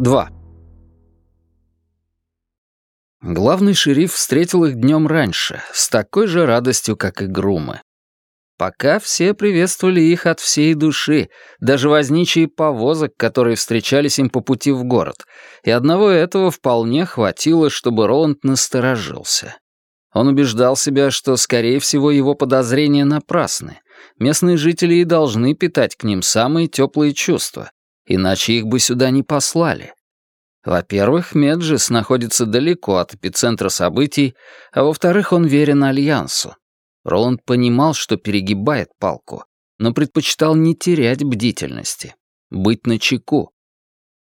2. Главный шериф встретил их днем раньше, с такой же радостью, как и грумы. Пока все приветствовали их от всей души, даже возничие повозок, которые встречались им по пути в город, и одного этого вполне хватило, чтобы Роланд насторожился. Он убеждал себя, что, скорее всего, его подозрения напрасны. Местные жители и должны питать к ним самые теплые чувства, иначе их бы сюда не послали. Во-первых, Меджис находится далеко от эпицентра событий, а во-вторых, он верен Альянсу. Роланд понимал, что перегибает палку, но предпочитал не терять бдительности, быть начеку.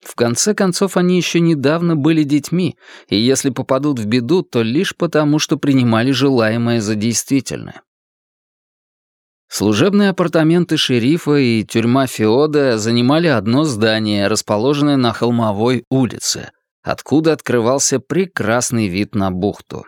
В конце концов, они еще недавно были детьми, и если попадут в беду, то лишь потому, что принимали желаемое за действительное. Служебные апартаменты шерифа и тюрьма Феода занимали одно здание, расположенное на холмовой улице, откуда открывался прекрасный вид на бухту.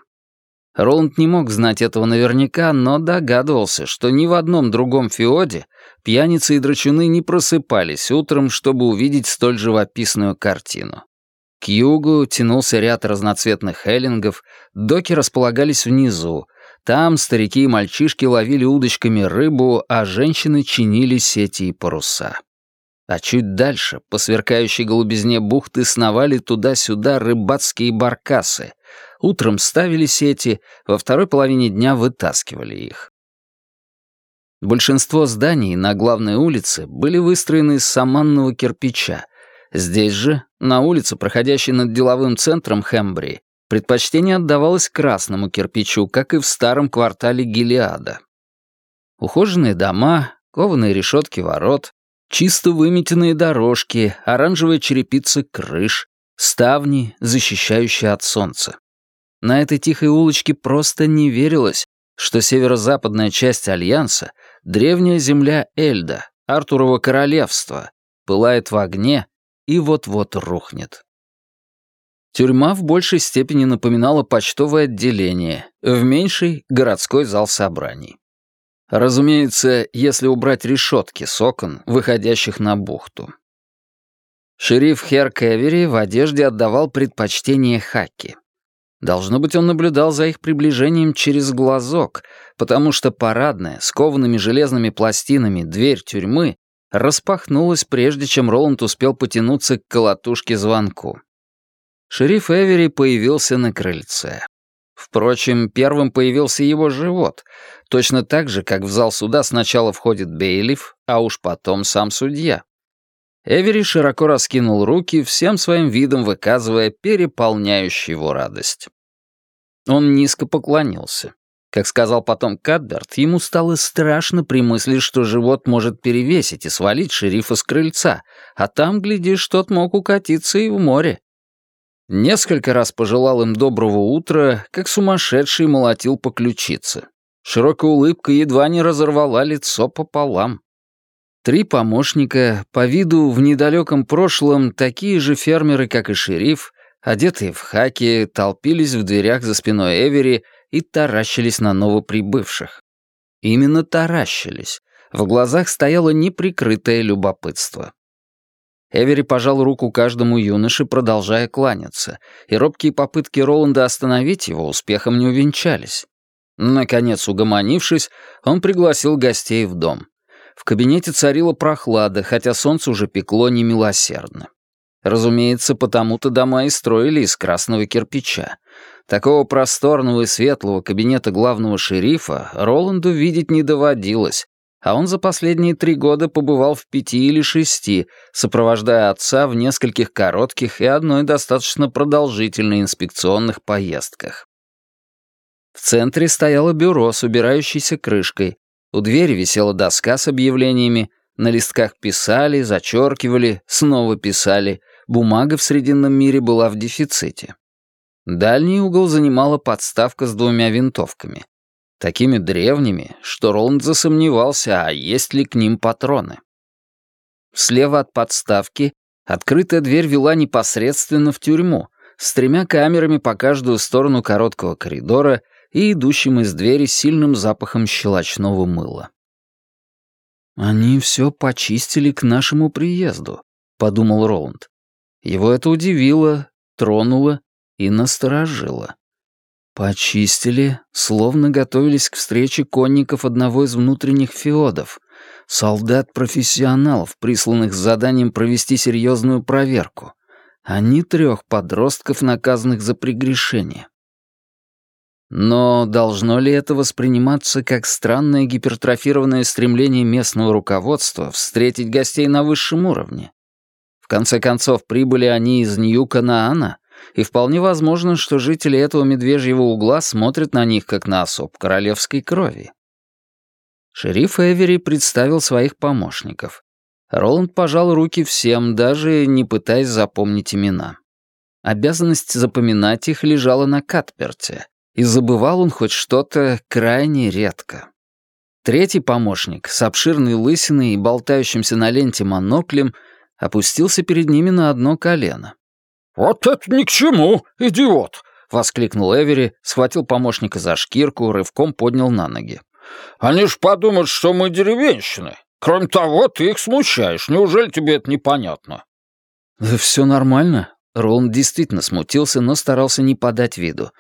Роланд не мог знать этого наверняка, но догадывался, что ни в одном другом Феоде пьяницы и драчуны не просыпались утром, чтобы увидеть столь живописную картину. К югу тянулся ряд разноцветных эллингов, доки располагались внизу, там старики и мальчишки ловили удочками рыбу, а женщины чинили сети и паруса. А чуть дальше, по сверкающей голубизне бухты, сновали туда-сюда рыбацкие баркасы. Утром ставили сети, во второй половине дня вытаскивали их. Большинство зданий на главной улице были выстроены из саманного кирпича. Здесь же, на улице, проходящей над деловым центром Хембри, Предпочтение отдавалось красному кирпичу, как и в старом квартале Гелиада. Ухоженные дома, кованые решетки ворот, чисто выметенные дорожки, оранжевая черепица крыш, ставни, защищающие от солнца. На этой тихой улочке просто не верилось, что северо-западная часть Альянса, древняя земля Эльда, Артурова королевства, пылает в огне и вот-вот рухнет. Тюрьма в большей степени напоминала почтовое отделение, в меньшей — городской зал собраний. Разумеется, если убрать решетки с окон, выходящих на бухту. Шериф Хер Кевери в одежде отдавал предпочтение Хаки. Должно быть, он наблюдал за их приближением через глазок, потому что парадная, с коваными железными пластинами дверь тюрьмы распахнулась, прежде чем Роланд успел потянуться к колотушке звонку. Шериф Эвери появился на крыльце. Впрочем, первым появился его живот, точно так же, как в зал суда сначала входит Бейлиф, а уж потом сам судья. Эвери широко раскинул руки, всем своим видом выказывая переполняющую его радость. Он низко поклонился. Как сказал потом Кадберт, ему стало страшно при мысли, что живот может перевесить и свалить шерифа с крыльца, а там, глядишь, тот мог укатиться и в море. Несколько раз пожелал им доброго утра, как сумасшедший молотил по ключице. Широкая улыбка едва не разорвала лицо пополам. Три помощника, по виду в недалеком прошлом такие же фермеры, как и шериф, одетые в хаки, толпились в дверях за спиной Эвери и таращились на новоприбывших. Именно таращились. В глазах стояло неприкрытое любопытство. Эвери пожал руку каждому юноше, продолжая кланяться, и робкие попытки Роланда остановить его успехом не увенчались. Наконец, угомонившись, он пригласил гостей в дом. В кабинете царила прохлада, хотя солнце уже пекло немилосердно. Разумеется, потому-то дома и строили из красного кирпича. Такого просторного и светлого кабинета главного шерифа Роланду видеть не доводилось, а он за последние три года побывал в пяти или шести, сопровождая отца в нескольких коротких и одной достаточно продолжительной инспекционных поездках. В центре стояло бюро с убирающейся крышкой, у двери висела доска с объявлениями, на листках писали, зачеркивали, снова писали, бумага в Срединном мире была в дефиците. Дальний угол занимала подставка с двумя винтовками такими древними, что Роланд засомневался, а есть ли к ним патроны. Слева от подставки открытая дверь вела непосредственно в тюрьму, с тремя камерами по каждую сторону короткого коридора и идущим из двери сильным запахом щелочного мыла. «Они все почистили к нашему приезду», — подумал Роланд. Его это удивило, тронуло и насторожило. Почистили, словно готовились к встрече конников одного из внутренних феодов, солдат-профессионалов, присланных с заданием провести серьезную проверку, а не трех подростков, наказанных за прегрешение. Но должно ли это восприниматься как странное гипертрофированное стремление местного руководства встретить гостей на высшем уровне? В конце концов, прибыли они из Нью-Канаана, и вполне возможно, что жители этого медвежьего угла смотрят на них как на особ королевской крови. Шериф Эвери представил своих помощников. Роланд пожал руки всем, даже не пытаясь запомнить имена. Обязанность запоминать их лежала на Катперте, и забывал он хоть что-то крайне редко. Третий помощник, с обширной лысиной и болтающимся на ленте моноклем, опустился перед ними на одно колено. «Вот это ни к чему, идиот!» — воскликнул Эвери, схватил помощника за шкирку, рывком поднял на ноги. «Они ж подумают, что мы деревенщины. Кроме того, ты их смущаешь. Неужели тебе это непонятно?» «Все нормально». Роланд действительно смутился, но старался не подать виду.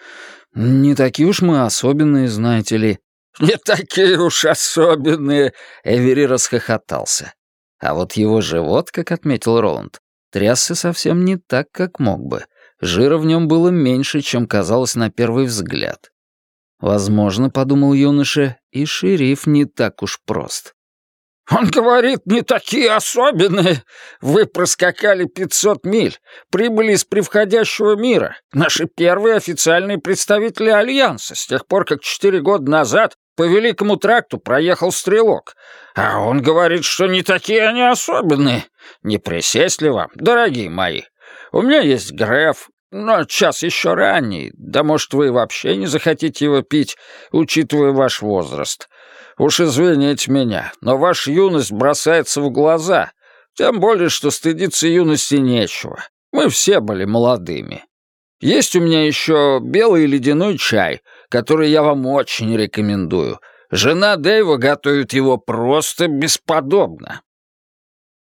«Не такие уж мы особенные, знаете ли». «Не такие уж особенные», — Эвери расхохотался. А вот его живот, как отметил Роланд, трясся совсем не так, как мог бы. Жира в нем было меньше, чем казалось на первый взгляд. Возможно, подумал юноша, и шериф не так уж прост. «Он говорит, не такие особенные. Вы проскакали 500 миль, прибыли из превходящего мира, наши первые официальные представители Альянса, с тех пор, как четыре года назад по Великому тракту проехал стрелок. А он говорит, что не такие они особенные. Не присесть ли вам, дорогие мои? У меня есть Греф, но час еще ранний, да, может, вы вообще не захотите его пить, учитывая ваш возраст. Уж извините меня, но ваша юность бросается в глаза, тем более, что стыдиться юности нечего. Мы все были молодыми. Есть у меня еще белый ледяной чай, который я вам очень рекомендую. Жена Дэйва готовит его просто бесподобно».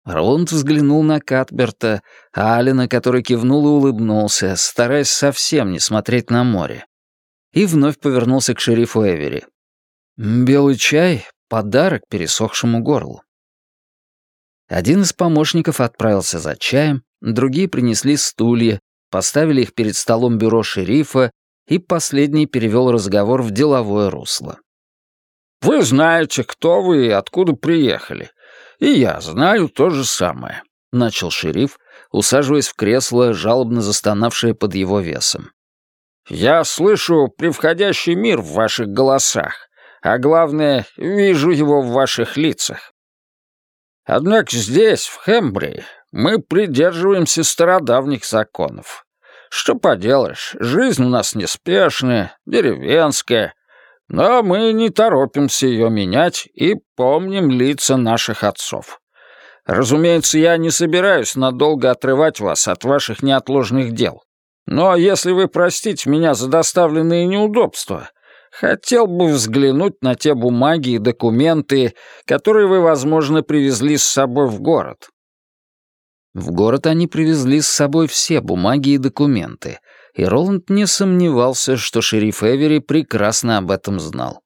Роланд взглянул на Катберта, а Алина, который кивнул и улыбнулся, стараясь совсем не смотреть на море. И вновь повернулся к шерифу Эвери. «Белый чай — подарок пересохшему горлу». Один из помощников отправился за чаем, другие принесли стулья, поставили их перед столом бюро шерифа, и последний перевел разговор в деловое русло. «Вы знаете, кто вы и откуда приехали. И я знаю то же самое», — начал шериф, усаживаясь в кресло, жалобно застонавшее под его весом. «Я слышу превходящий мир в ваших голосах, а главное, вижу его в ваших лицах. Однако здесь, в Хембри, мы придерживаемся стародавних законов. Что поделаешь, жизнь у нас неспешная, деревенская, но мы не торопимся ее менять и помним лица наших отцов. Разумеется, я не собираюсь надолго отрывать вас от ваших неотложных дел. Но если вы простите меня за доставленные неудобства, хотел бы взглянуть на те бумаги и документы, которые вы, возможно, привезли с собой в город. В город они привезли с собой все бумаги и документы, и Роланд не сомневался, что шериф Эвери прекрасно об этом знал.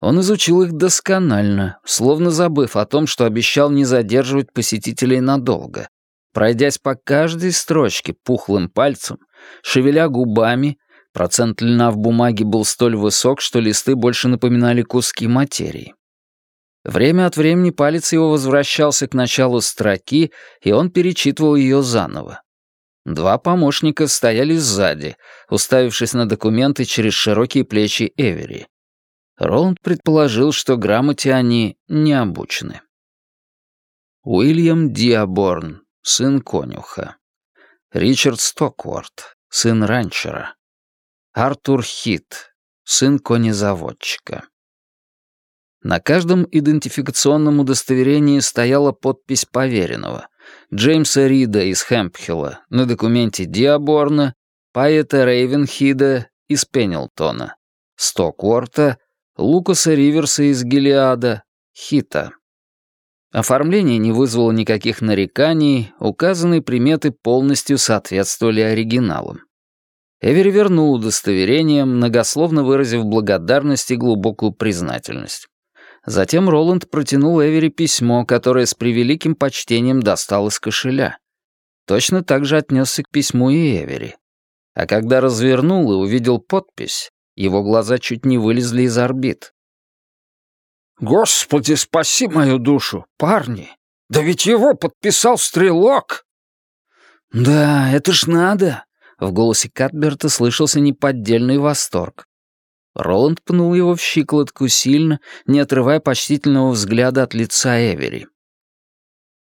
Он изучил их досконально, словно забыв о том, что обещал не задерживать посетителей надолго, пройдясь по каждой строчке пухлым пальцем, шевеля губами, процент льна в бумаге был столь высок, что листы больше напоминали куски материи. Время от времени палец его возвращался к началу строки, и он перечитывал ее заново. Два помощника стояли сзади, уставившись на документы через широкие плечи Эвери. Роланд предположил, что грамоте они не обучены. Уильям Диаборн, сын конюха. Ричард Стокворт, сын ранчера. Артур Хит, сын конезаводчика. На каждом идентификационном удостоверении стояла подпись поверенного. Джеймса Рида из Хэмпхилла, на документе Диаборна, Пайета Рейвенхида из Пеннилтона, Стокворта, Лукаса Риверса из Гелиада, Хита. Оформление не вызвало никаких нареканий, указанные приметы полностью соответствовали оригиналам. Эвери вернул удостоверение, многословно выразив благодарность и глубокую признательность. Затем Роланд протянул Эвери письмо, которое с превеликим почтением достал из кошеля. Точно так же отнесся к письму и Эвери. А когда развернул и увидел подпись, его глаза чуть не вылезли из орбит. «Господи, спаси мою душу, парни! Да ведь его подписал Стрелок!» «Да, это ж надо!» В голосе Катберта слышался неподдельный восторг. Роланд пнул его в щиколотку сильно, не отрывая почтительного взгляда от лица Эвери.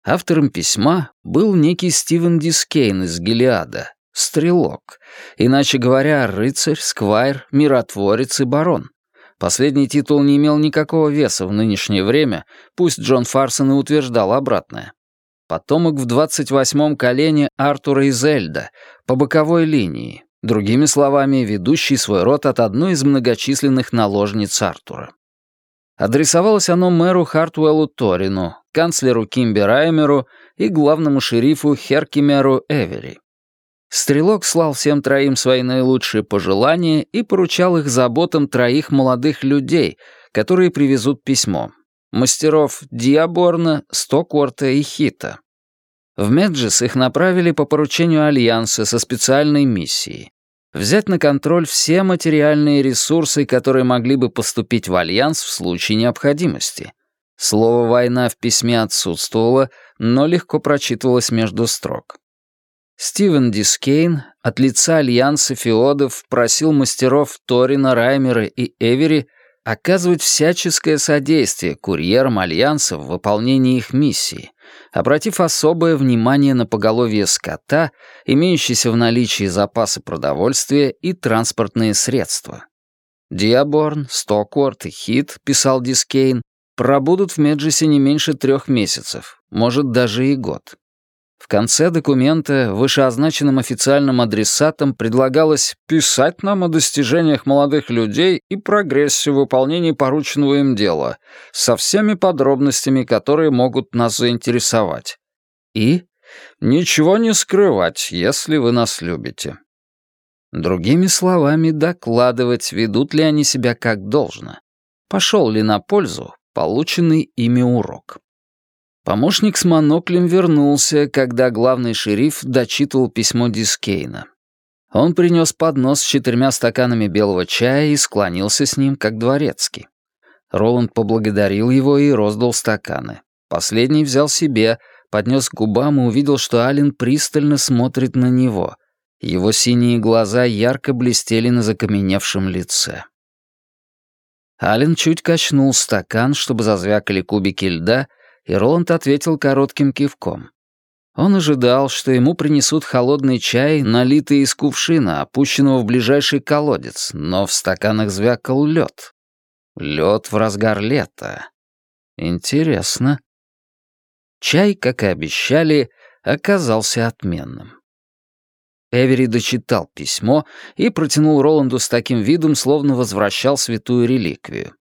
Автором письма был некий Стивен Дискейн из Гелиада, стрелок, иначе говоря, рыцарь, сквайр, миротворец и барон. Последний титул не имел никакого веса в нынешнее время, пусть Джон Фарсон и утверждал обратное потомок в 28-м колене Артура и Зельда, по боковой линии, другими словами, ведущий свой род от одной из многочисленных наложниц Артура. Адресовалось оно мэру Хартуэллу Торину, канцлеру Кимби Раймеру и главному шерифу Херкимеру Эвери. Стрелок слал всем троим свои наилучшие пожелания и поручал их заботам троих молодых людей, которые привезут письмо. Мастеров Диаборна, Стокворта и Хита. В Меджис их направили по поручению Альянса со специальной миссией. Взять на контроль все материальные ресурсы, которые могли бы поступить в Альянс в случае необходимости. Слово «война» в письме отсутствовало, но легко прочитывалось между строк. Стивен Дискейн от лица Альянса Феодов просил мастеров Торина, Раймера и Эвери оказывать всяческое содействие курьерам Альянса в выполнении их миссии, обратив особое внимание на поголовье скота, имеющиеся в наличии запасы продовольствия и транспортные средства. Диаборн, Стокворт и Хит, писал Дискейн, пробудут в Меджисе не меньше трех месяцев, может даже и год. В конце документа вышеозначенным официальным адресатам предлагалось писать нам о достижениях молодых людей и прогрессе в выполнении порученного им дела, со всеми подробностями, которые могут нас заинтересовать. И ничего не скрывать, если вы нас любите. Другими словами, докладывать, ведут ли они себя как должно. Пошел ли на пользу полученный ими урок. Помощник с моноклем вернулся, когда главный шериф дочитывал письмо Дискейна. Он принес поднос с четырьмя стаканами белого чая и склонился с ним, как дворецкий. Роланд поблагодарил его и роздал стаканы. Последний взял себе, поднес к губам и увидел, что Ален пристально смотрит на него. Его синие глаза ярко блестели на закаменевшем лице. Ален чуть качнул стакан, чтобы зазвякали кубики льда, и Роланд ответил коротким кивком. Он ожидал, что ему принесут холодный чай, налитый из кувшина, опущенного в ближайший колодец, но в стаканах звякал лед. Лед в разгар лета. Интересно. Чай, как и обещали, оказался отменным. Эвери дочитал письмо и протянул Роланду с таким видом, словно возвращал святую реликвию.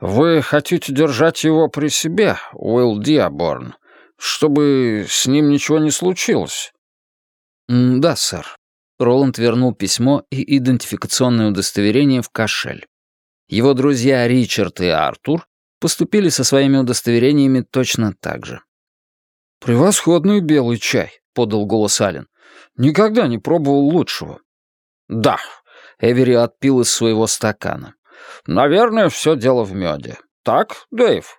«Вы хотите держать его при себе, Уилл Диаборн, чтобы с ним ничего не случилось?» «Да, сэр». Роланд вернул письмо и идентификационное удостоверение в кошель. Его друзья Ричард и Артур поступили со своими удостоверениями точно так же. «Превосходный белый чай», — подал голос Ален. «Никогда не пробовал лучшего». «Да», — Эвери отпил из своего стакана. Наверное, все дело в меде. Так, Дэйв?»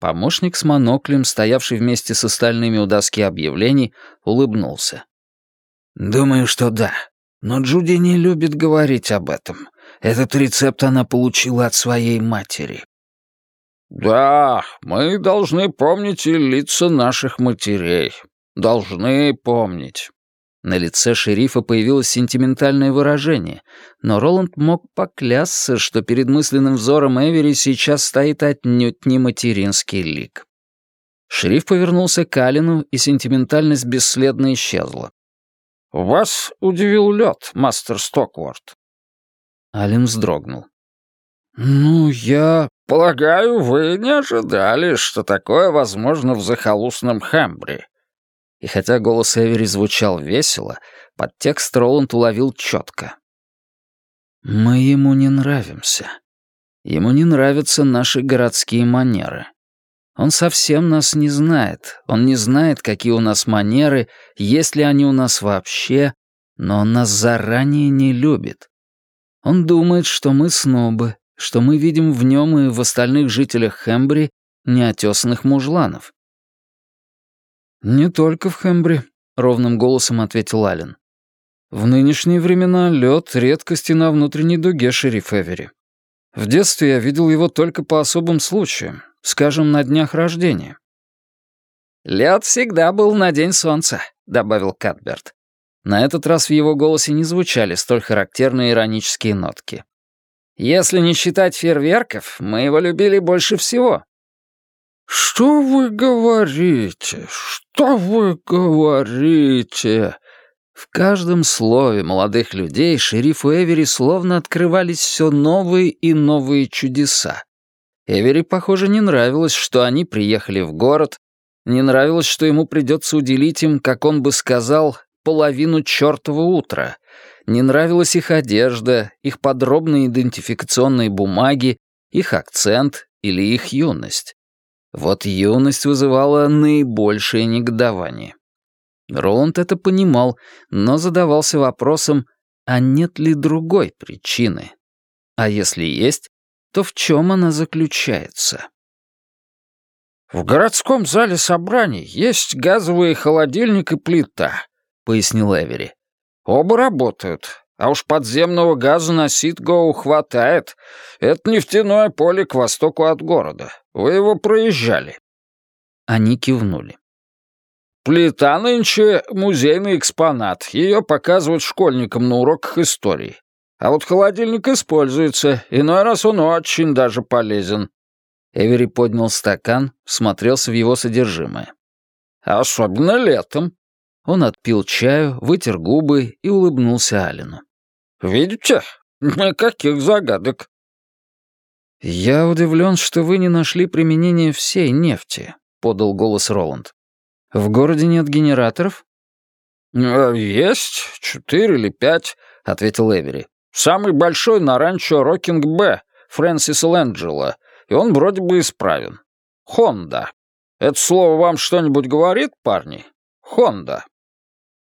Помощник с моноклем, стоявший вместе с остальными у доски объявлений, улыбнулся. «Думаю, что да. Но Джуди не любит говорить об этом. Этот рецепт она получила от своей матери». «Да, мы должны помнить и лица наших матерей. Должны помнить». На лице шерифа появилось сентиментальное выражение, но Роланд мог поклясться, что перед мысленным взором Эвери сейчас стоит отнюдь не материнский лик. Шериф повернулся к Алину, и сентиментальность бесследно исчезла. «Вас удивил лед, мастер Стокворд?» Алин вздрогнул. «Ну, я Полагаю, вы не ожидали, что такое возможно в захолустном Хэмбри. И хотя голос Эвери звучал весело, подтекст Роланд уловил четко. «Мы ему не нравимся. Ему не нравятся наши городские манеры. Он совсем нас не знает. Он не знает, какие у нас манеры, есть ли они у нас вообще, но он нас заранее не любит. Он думает, что мы снобы, что мы видим в нем и в остальных жителях Хэмбри неотесанных мужланов. «Не только в Хэмбри», — ровным голосом ответил Аллен. В нынешние времена лед — редкости на внутренней дуге, шериф Эвери. В детстве я видел его только по особым случаям, скажем, на днях рождения. «Лед всегда был на день солнца», — добавил Катберт. На этот раз в его голосе не звучали столь характерные иронические нотки. «Если не считать фейерверков, мы его любили больше всего». «Что вы говорите? Что вы говорите?» В каждом слове молодых людей шерифу Эвери словно открывались все новые и новые чудеса. Эвери, похоже, не нравилось, что они приехали в город, не нравилось, что ему придется уделить им, как он бы сказал, половину чертова утра. Не нравилась их одежда, их подробные идентификационные бумаги, их акцент или их юность. Вот юность вызывала наибольшее негодование. Роланд это понимал, но задавался вопросом, а нет ли другой причины? А если есть, то в чем она заключается? «В городском зале собраний есть газовый холодильник и плита», — пояснил Эвери. «Оба работают, а уж подземного газа на Ситгоу хватает. Это нефтяное поле к востоку от города. Вы его проезжали». Они кивнули. Плита нынче музейный экспонат. Ее показывают школьникам на уроках истории. А вот холодильник используется, иной раз он очень даже полезен. Эвери поднял стакан, смотрелся в его содержимое. Особенно летом. Он отпил чаю, вытер губы и улыбнулся Алину. «Видите? Никаких загадок». «Я удивлен, что вы не нашли применения всей нефти», — подал голос Роланд. В городе нет генераторов? Э, «Есть, четыре или пять», — ответил Эвери. «Самый большой на ранчо Рокинг-Б, Фрэнсис Лэнджело, и он вроде бы исправен. Хонда. Это слово вам что-нибудь говорит, парни? Хонда».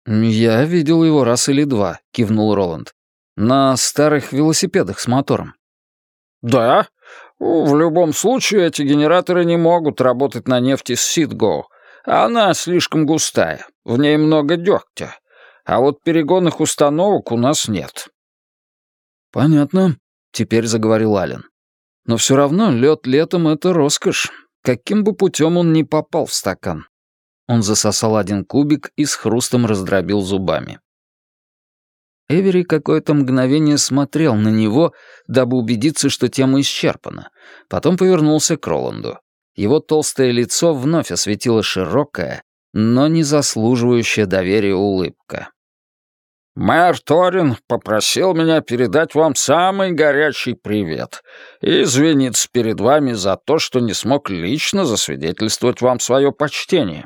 «Я видел его раз или два», — кивнул Роланд. «На старых велосипедах с мотором». «Да. В любом случае эти генераторы не могут работать на нефти с Ситго. Она слишком густая, в ней много дегтя, а вот перегонных установок у нас нет». «Понятно», — теперь заговорил Ален. «Но все равно лед летом — это роскошь, каким бы путем он ни попал в стакан». Он засосал один кубик и с хрустом раздробил зубами. Эвери какое-то мгновение смотрел на него, дабы убедиться, что тема исчерпана. Потом повернулся к Роланду. Его толстое лицо вновь осветила широкая, но не заслуживающая доверия улыбка. «Мэр Торин попросил меня передать вам самый горячий привет и извиниться перед вами за то, что не смог лично засвидетельствовать вам свое почтение.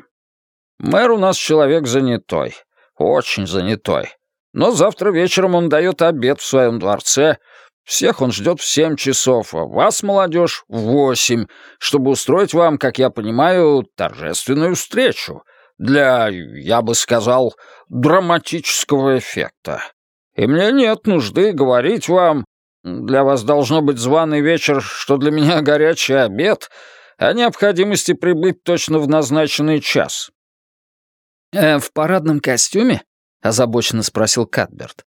Мэр у нас человек занятой, очень занятой, но завтра вечером он дает обед в своем дворце, всех он ждет в семь часов, а вас, молодежь, в восемь, чтобы устроить вам, как я понимаю, торжественную встречу для, я бы сказал, драматического эффекта. И мне нет нужды говорить вам, для вас должно быть званый вечер, что для меня горячий обед, о необходимости прибыть точно в назначенный час». «Э, «В парадном костюме?» — озабоченно спросил Катберт.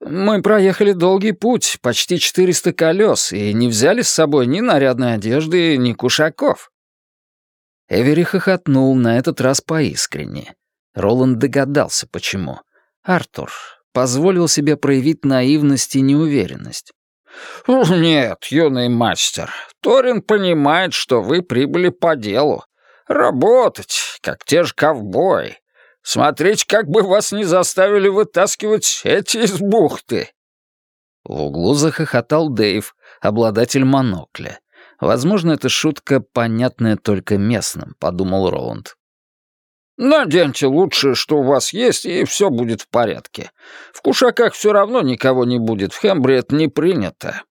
Мы проехали долгий путь, почти 400 колес, и не взяли с собой ни нарядной одежды, ни кушаков». Эвери хохотнул на этот раз поискренне. Роланд догадался, почему. Артур позволил себе проявить наивность и неуверенность. «Нет, юный мастер, Торин понимает, что вы прибыли по делу. Работать, как те же ковбои. Смотреть, как бы вас не заставили вытаскивать эти из бухты!» В углу захохотал Дэйв, обладатель монокля. Возможно, эта шутка понятная только местным, подумал Роланд. «Наденьте лучше, что у вас есть, и все будет в порядке. В кушаках все равно никого не будет, в Хембре это не принято».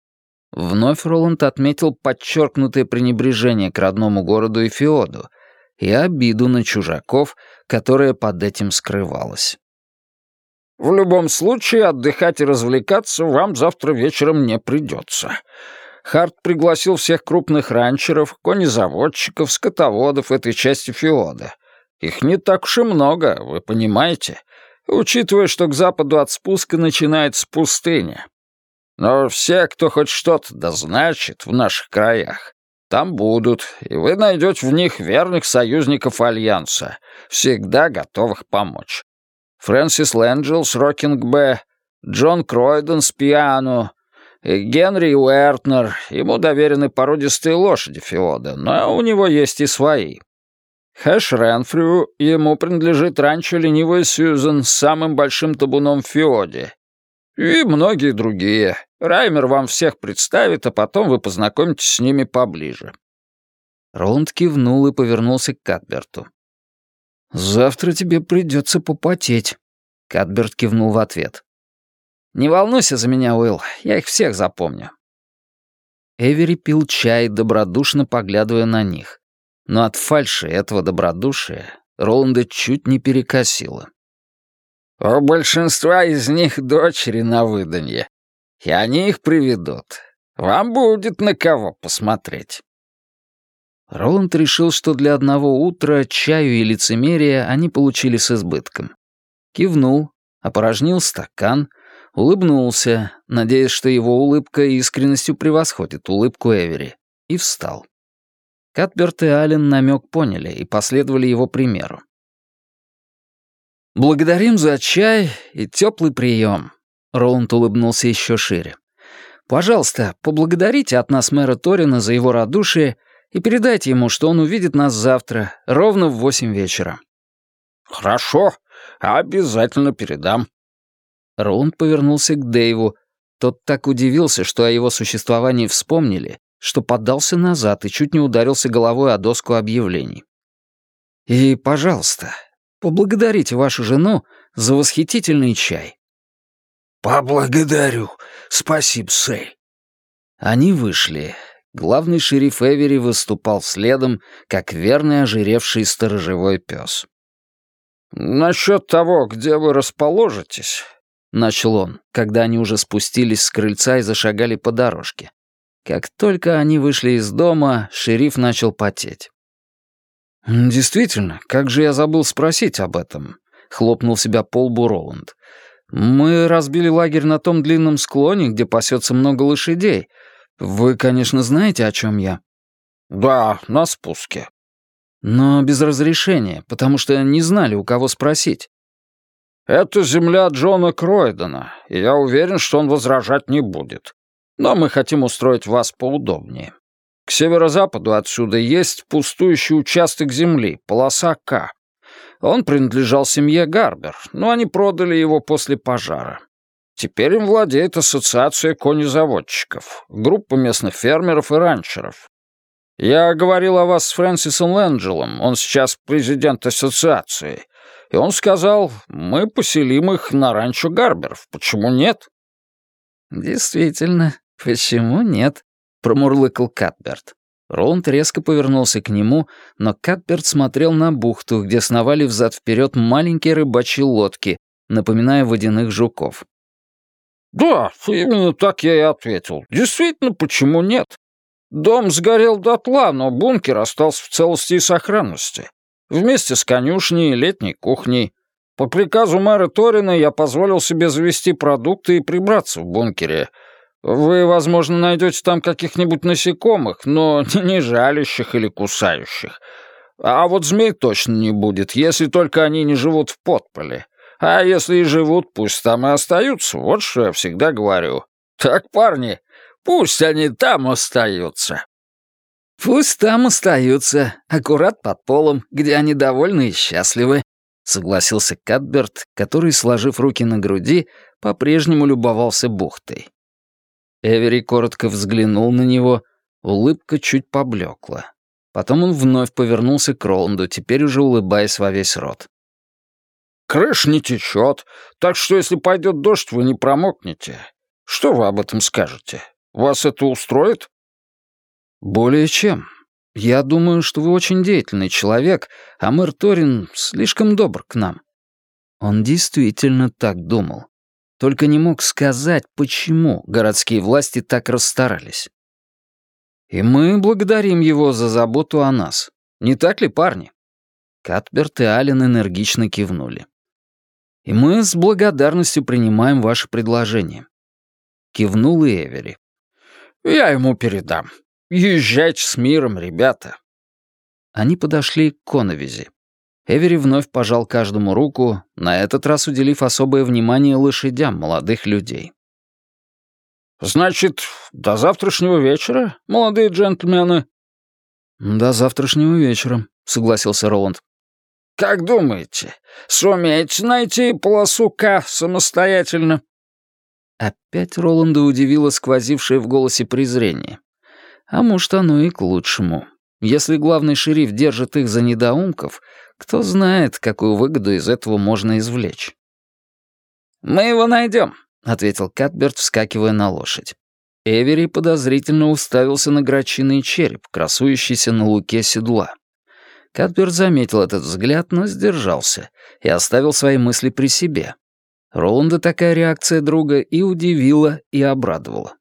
Вновь Роланд отметил подчеркнутое пренебрежение к родному городу и Феоду и обиду на чужаков, которая под этим скрывалась. «В любом случае, отдыхать и развлекаться вам завтра вечером не придется. Харт пригласил всех крупных ранчеров, конезаводчиков, скотоводов этой части Феода. Их не так уж и много, вы понимаете, учитывая, что к западу от спуска начинается пустыня. Но все, кто хоть что-то дозначит в наших краях, там будут, и вы найдете в них верных союзников Альянса, всегда готовых помочь. Фрэнсис Лэнджел с Рокинг-Б, Джон Кройден с Пиано, Генри Уэртнер, ему доверены породистые лошади Феода, но у него есть и свои. Хэш Ренфрю, ему принадлежит ранчо Ленивая Сьюзен с самым большим табуном в Феоде. И многие другие. Раймер вам всех представит, а потом вы познакомитесь с ними поближе». Роланд кивнул и повернулся к Катберту. «Завтра тебе придется попотеть», — Катберт кивнул в ответ. «Не волнуйся за меня, Уилл, я их всех запомню». Эвери пил чай, добродушно поглядывая на них. Но от фальши этого добродушия Роланда чуть не перекосило. «У большинства из них дочери на выданье, и они их приведут. Вам будет на кого посмотреть». Роланд решил, что для одного утра чаю и лицемерия они получили с избытком. Кивнул, опорожнил стакан, улыбнулся, надеясь, что его улыбка искренностью превосходит улыбку Эвери, и встал. Катберт и Аллен намек поняли и последовали его примеру. «Благодарим за чай и теплый прием», — Роланд улыбнулся еще шире. «Пожалуйста, поблагодарите от нас мэра Торина за его радушие и передайте ему, что он увидит нас завтра, ровно в восемь вечера». «Хорошо, обязательно передам». Роланд повернулся к Дэйву. Тот так удивился, что о его существовании вспомнили, что поддался назад и чуть не ударился головой о доску объявлений. «И, пожалуйста, Поблагодарите вашу жену за восхитительный чай». «Поблагодарю. Спасибо, Сэй». Они вышли. Главный шериф Эвери выступал следом, как верный ожиревший сторожевой пес. «Насчет того, где вы расположитесь», — начал он, когда они уже спустились с крыльца и зашагали по дорожке. Как только они вышли из дома, шериф начал потеть. «Действительно, как же я забыл спросить об этом?» — хлопнул себя пол Роланд. «Мы разбили лагерь на том длинном склоне, где пасется много лошадей. Вы, конечно, знаете, о чем я?» «Да, на спуске». «Но без разрешения, потому что не знали, у кого спросить». «Это земля Джона Кройдена, и я уверен, что он возражать не будет. Но мы хотим устроить вас поудобнее. К северо-западу отсюда есть пустующий участок земли, полоса К. Он принадлежал семье Гарбер, но они продали его после пожара. Теперь им владеет ассоциация конезаводчиков, группа местных фермеров и ранчеров. Я говорил о вас с Фрэнсисом Лэнджелом, он сейчас президент ассоциации, и он сказал, мы поселим их на ранчо Гарберов, почему нет? Действительно, почему нет? промурлыкал Катберт. Роланд резко повернулся к нему, но Катберт смотрел на бухту, где сновали взад-вперед маленькие рыбачьи лодки, напоминая водяных жуков. «Да, именно так я и ответил. Действительно, почему нет? Дом сгорел дотла, но бункер остался в целости и сохранности. Вместе с конюшней и летней кухней. По приказу мэра Торина я позволил себе завести продукты и прибраться в бункере — вы, возможно, найдете там каких-нибудь насекомых, но не жалящих или кусающих. А вот змей точно не будет, если только они не живут в подполе. А если и живут, пусть там и остаются, вот что я всегда говорю. Так, парни, пусть они там остаются. Пусть там остаются, аккурат под полом, где они довольны и счастливы, согласился Катберт, который, сложив руки на груди, по-прежнему любовался бухтой. Эвери коротко взглянул на него, Улыбка чуть поблекла. Потом он вновь повернулся к Роланду, теперь уже улыбаясь во весь рот. «Крыш не течет, так что если пойдет дождь, вы не промокнете. Что вы об этом скажете? Вас это устроит?» «Более чем. Я думаю, что вы очень деятельный человек, а мэр Торин слишком добр к нам». Он действительно так думал. Только не мог сказать, почему городские власти так расстарались. И мы благодарим его за заботу о нас. Не так ли, парни?» Катберт и Аллен энергично кивнули. «И мы с благодарностью принимаем ваше предложение». Кивнул и Эвери. «Я ему передам. Езжайте с миром, ребята». Они подошли к Коновизе. Эвери вновь пожал каждому руку, на этот раз уделив особое внимание лошадям молодых людей. «Значит, до завтрашнего вечера, молодые джентльмены?» «До завтрашнего вечера», — согласился Роланд. «Как думаете, сумеете найти полосу К самостоятельно?» Опять Роланда удивило сквозившее в голосе презрение. А может, оно и к лучшему. Если главный шериф держит их за недоумков, кто знает, какую выгоду из этого можно извлечь. «Мы его найдем», — ответил Катберт, вскакивая на лошадь. Эвери подозрительно уставился на грачиный череп, красующийся на луке седла. Катберт заметил этот взгляд, но сдержался и оставил свои мысли при себе. Роланда такая реакция друга и удивила, и обрадовала.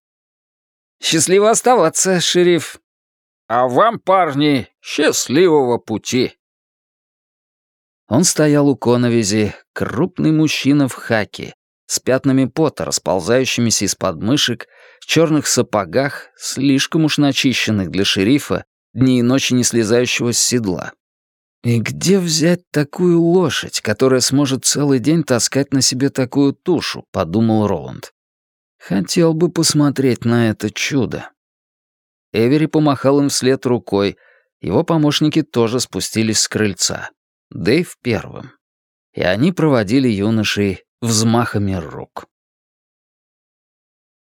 «Счастливо оставаться, шериф!» «А вам, парни, счастливого пути!» Он стоял у коновизи, крупный мужчина в хаке, с пятнами пота, расползающимися из подмышек, в черных сапогах, слишком уж начищенных для шерифа, дни и ночи не слезающего с седла. И где взять такую лошадь, которая сможет целый день таскать на себе такую тушу, подумал Роланд. Хотел бы посмотреть на это чудо. Эвери помахал им вслед рукой, его помощники тоже спустились с крыльца. Дэйв первым. И они проводили юношей взмахами рук.